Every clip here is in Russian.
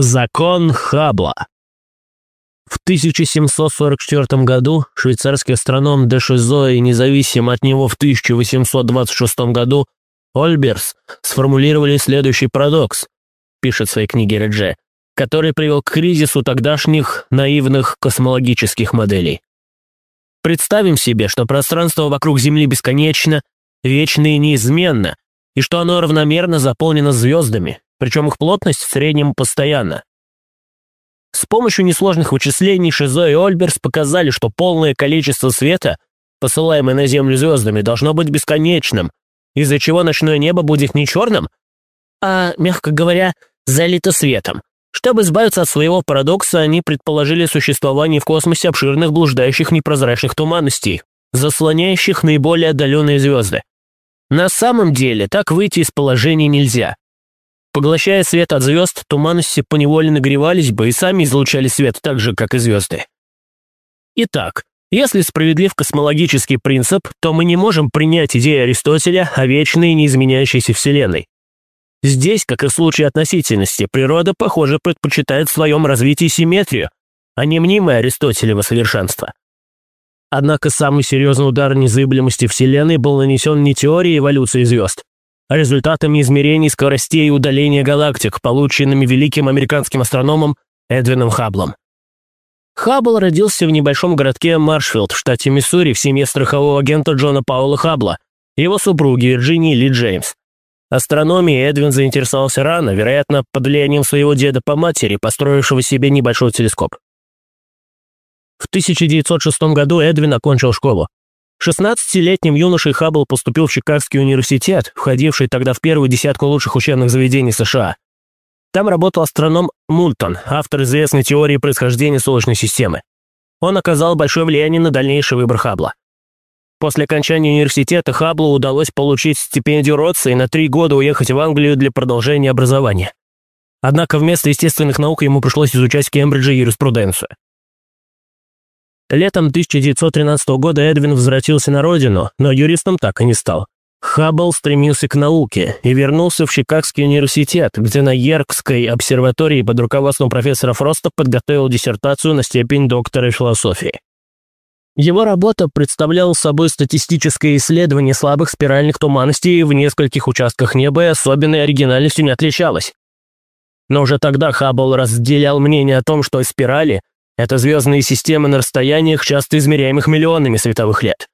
Закон Хаббла В 1744 году швейцарский астроном де Шизо и независимо от него в 1826 году Ольберс сформулировали следующий парадокс, пишет в своей книге Редже, который привел к кризису тогдашних наивных космологических моделей. Представим себе, что пространство вокруг Земли бесконечно, вечно и неизменно, и что оно равномерно заполнено звездами, причем их плотность в среднем постоянна. С помощью несложных вычислений Шизо и Ольберс показали, что полное количество света, посылаемое на Землю звездами, должно быть бесконечным, из-за чего ночное небо будет не черным, а, мягко говоря, залито светом. Чтобы избавиться от своего парадокса, они предположили существование в космосе обширных блуждающих непрозрачных туманностей, заслоняющих наиболее отдаленные звезды. На самом деле так выйти из положения нельзя. Поглощая свет от звезд, туманности поневоле нагревались бы и сами излучали свет так же, как и звезды. Итак, если справедлив космологический принцип, то мы не можем принять идею Аристотеля о вечной неизменяющейся Вселенной. Здесь, как и в случае относительности, природа, похоже, предпочитает в своем развитии симметрию, а не мнимое Аристотелево совершенство. Однако самый серьезный удар незыблемости Вселенной был нанесен не теорией эволюции звезд, результатами измерений скоростей и удаления галактик, полученными великим американским астрономом Эдвином Хабблом. Хаббл родился в небольшом городке Маршфилд в штате Миссури в семье страхового агента Джона Паула Хаббла его супруги Вирджинии Ли Джеймс. Астрономией Эдвин заинтересовался рано, вероятно, под влиянием своего деда по матери, построившего себе небольшой телескоп. В 1906 году Эдвин окончил школу. 16-летним юношей Хаббл поступил в Чикагский университет, входивший тогда в первую десятку лучших учебных заведений США. Там работал астроном Мультон, автор известной теории происхождения Солнечной системы. Он оказал большое влияние на дальнейший выбор Хаббла. После окончания университета Хабблу удалось получить стипендию Ротса и на три года уехать в Англию для продолжения образования. Однако вместо естественных наук ему пришлось изучать в Кембридже юриспруденцию. Летом 1913 года Эдвин возвратился на родину, но юристом так и не стал. Хаббл стремился к науке и вернулся в Чикагский университет, где на Йеркской обсерватории под руководством профессора Фроста подготовил диссертацию на степень доктора философии. Его работа представляла собой статистическое исследование слабых спиральных туманностей в нескольких участках неба и особенной оригинальностью не отличалась. Но уже тогда Хаббл разделял мнение о том, что спирали это звездные системы на расстояниях, часто измеряемых миллионами световых лет.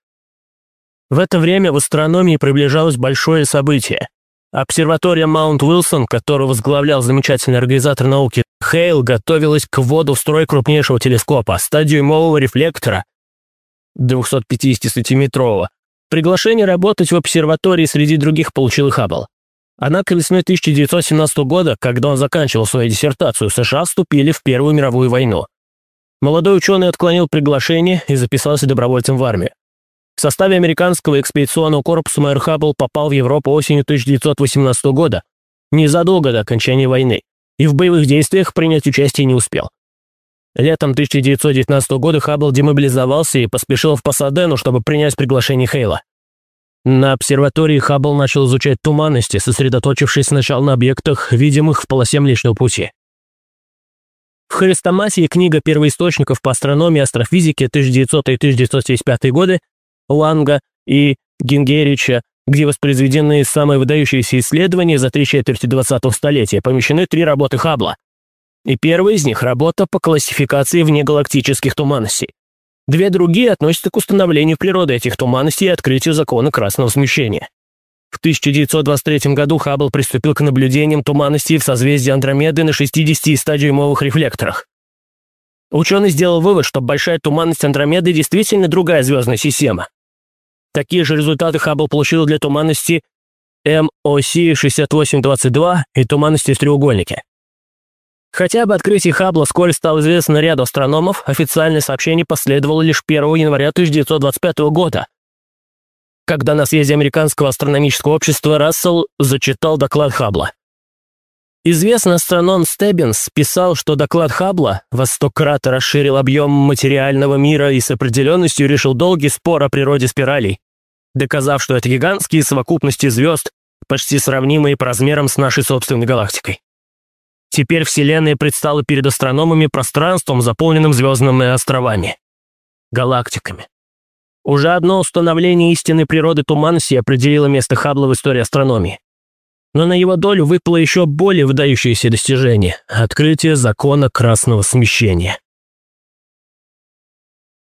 В это время в астрономии приближалось большое событие. Обсерватория Маунт-Уилсон, которую возглавлял замечательный организатор науки Хейл, готовилась к вводу в строй крупнейшего телескопа, стодюймового рефлектора 250-сантиметрового. Приглашение работать в обсерватории среди других получил Хаббл. Однако весной 1917 года, когда он заканчивал свою диссертацию, США вступили в Первую мировую войну. Молодой ученый отклонил приглашение и записался добровольцем в армию. В составе американского экспедиционного корпуса майор Хаббл попал в Европу осенью 1918 года, незадолго до окончания войны, и в боевых действиях принять участие не успел. Летом 1919 года Хаббл демобилизовался и поспешил в Пасадену, чтобы принять приглашение Хейла. На обсерватории Хаббл начал изучать туманности, сосредоточившись сначала на объектах, видимых в полосе Млечного Пути. В Христоматии книга первоисточников по астрономии и астрофизике 1900 и 1975 годы Ланга и Гингерича, где воспроизведены самые выдающиеся исследования за три четверти 20-го столетия, помещены три работы Хаббла. И первая из них – работа по классификации внегалактических туманностей. Две другие относятся к установлению природы этих туманностей и открытию закона красного смещения. В 1923 году Хаббл приступил к наблюдениям туманностей в созвездии Андромеды на 60 100-дюймовых рефлекторах. Ученый сделал вывод, что большая туманность Андромеды действительно другая звездная система. Такие же результаты Хаббл получил для туманности MOC 6822 и туманности в треугольнике. Хотя об открытии Хаббла вскоре стало известно ряду астрономов, официальное сообщение последовало лишь 1 января 1925 года, когда на съезде Американского астрономического общества Рассел зачитал доклад Хаббла. Известный астроном Стеббинс писал, что доклад Хаббла во сто крат расширил объем материального мира и с определенностью решил долгий спор о природе спиралей, доказав, что это гигантские совокупности звезд, почти сравнимые по размерам с нашей собственной галактикой. Теперь Вселенная предстала перед астрономами пространством, заполненным звездными островами. Галактиками. Уже одно установление истинной природы туманности определило место Хаббла в истории астрономии. Но на его долю выпало еще более выдающееся достижение – открытие закона красного смещения.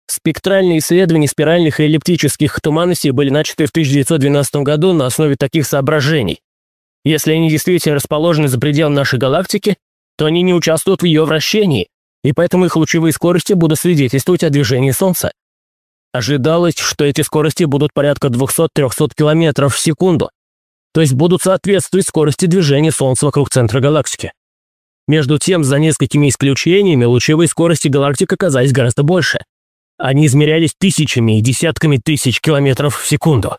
Спектральные исследования спиральных и эллиптических туманностей были начаты в 1912 году на основе таких соображений. Если они действительно расположены за пределами нашей галактики, то они не участвуют в ее вращении, и поэтому их лучевые скорости будут свидетельствовать о движении Солнца. Ожидалось, что эти скорости будут порядка 200-300 км в секунду, то есть будут соответствовать скорости движения Солнца вокруг центра галактики. Между тем, за несколькими исключениями, лучевые скорости галактик оказались гораздо больше. Они измерялись тысячами и десятками тысяч километров в секунду.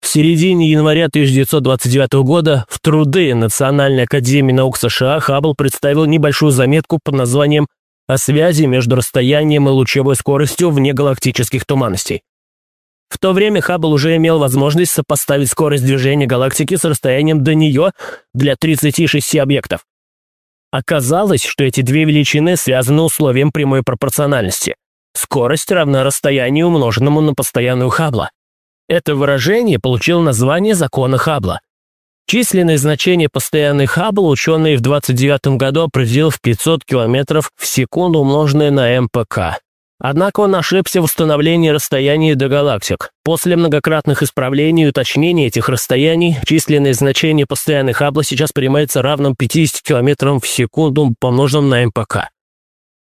В середине января 1929 года в труды Национальной академии наук США Хаббл представил небольшую заметку под названием «О связи между расстоянием и лучевой скоростью вне галактических туманностей». В то время Хаббл уже имел возможность сопоставить скорость движения галактики с расстоянием до нее для 36 объектов. Оказалось, что эти две величины связаны условием прямой пропорциональности. Скорость равна расстоянию, умноженному на постоянную Хаббла. Это выражение получило название закона Хаббла. Численное значение постоянной Хаббла ученый в 29 году определил в 500 км в секунду, умноженное на МПК. Однако он ошибся в установлении расстояний до галактик. После многократных исправлений и уточнений этих расстояний, численное значение постоянной Хаббла сейчас принимается равным 50 км в секунду, помноженным на МПК.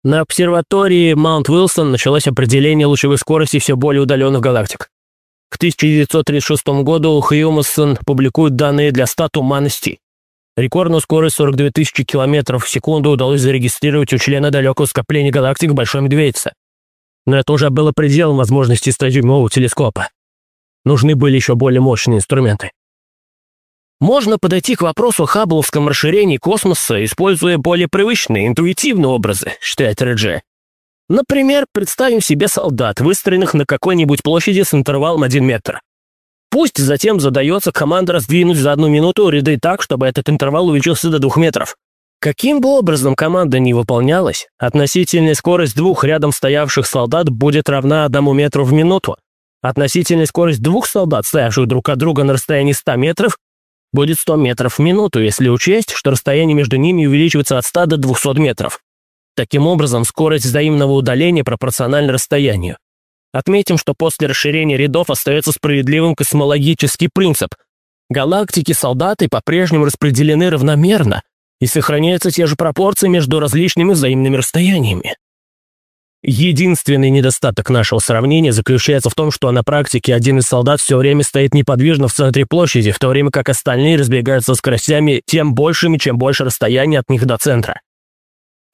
На обсерватории Маунт-Уилсон началось определение лучевой скорости все более удаленных галактик. К 1936 году Хьюмасон публикует данные для 100 туманностей. Рекордную скорость 42 тысячи километров в секунду удалось зарегистрировать у члена далекого скопления галактик Большой Медведицы. Но это уже было пределом возможностей 100-дюймового телескопа. Нужны были еще более мощные инструменты. Можно подойти к вопросу о хаббловском расширении космоса, используя более привычные, интуитивные образы, считает Реджи. Например, представим себе солдат, выстроенных на какой-нибудь площади с интервалом 1 метр. Пусть затем задается команда раздвинуть за одну минуту ряды так, чтобы этот интервал увеличился до двух метров. Каким бы образом команда не выполнялась, относительная скорость двух рядом стоявших солдат будет равна одному метру в минуту. Относительная скорость двух солдат, стоявших друг от друга на расстоянии 100 метров, будет 100 метров в минуту, если учесть, что расстояние между ними увеличивается от 100 до 200 метров. Таким образом, скорость взаимного удаления пропорциональна расстоянию. Отметим, что после расширения рядов остается справедливым космологический принцип. Галактики-солдаты по-прежнему распределены равномерно, и сохраняются те же пропорции между различными взаимными расстояниями. Единственный недостаток нашего сравнения заключается в том, что на практике один из солдат все время стоит неподвижно в центре площади, в то время как остальные разбегаются скоростями тем большими, чем больше расстояние от них до центра.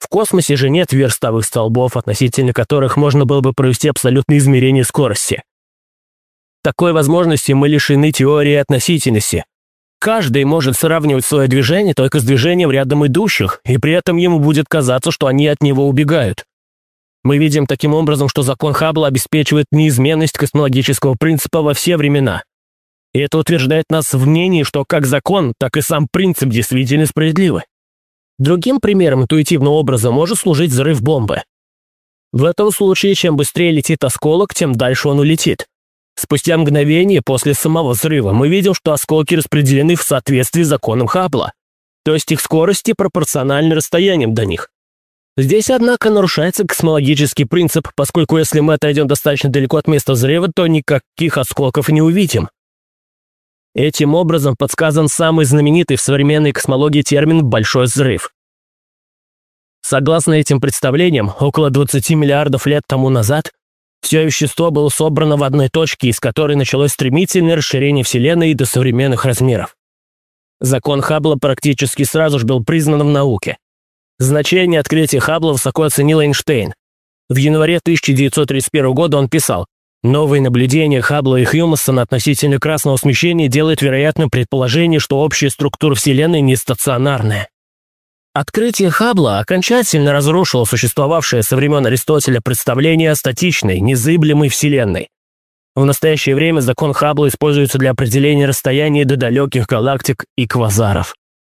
В космосе же нет верстовых столбов, относительно которых можно было бы провести абсолютное измерение скорости. Такой возможности мы лишены теории относительности. Каждый может сравнивать свое движение только с движением рядом идущих, и при этом ему будет казаться, что они от него убегают. Мы видим таким образом, что закон Хаббла обеспечивает неизменность космологического принципа во все времена. И это утверждает нас в мнении, что как закон, так и сам принцип действительно справедливы. Другим примером интуитивного образа может служить взрыв бомбы. В этом случае, чем быстрее летит осколок, тем дальше он улетит. Спустя мгновение после самого взрыва мы видим, что осколки распределены в соответствии с законом Хаббла, то есть их скорости пропорциональны расстояниям до них. Здесь, однако, нарушается космологический принцип, поскольку если мы отойдем достаточно далеко от места взрыва, то никаких осколков не увидим. Этим образом подсказан самый знаменитый в современной космологии термин «большой взрыв». Согласно этим представлениям, около 20 миллиардов лет тому назад все вещество было собрано в одной точке, из которой началось стремительное расширение Вселенной до современных размеров. Закон Хаббла практически сразу же был признан в науке. Значение открытия Хаббла высоко оценил Эйнштейн. В январе 1931 года он писал, «Новые наблюдения Хаббла и Хьюмасона относительно красного смещения делают вероятным предположение, что общая структура Вселенной не стационарная». Открытие Хаббла окончательно разрушило существовавшее со времен Аристотеля представление о статичной, незыблемой Вселенной. В настоящее время закон Хаббла используется для определения расстояния до далеких галактик и квазаров.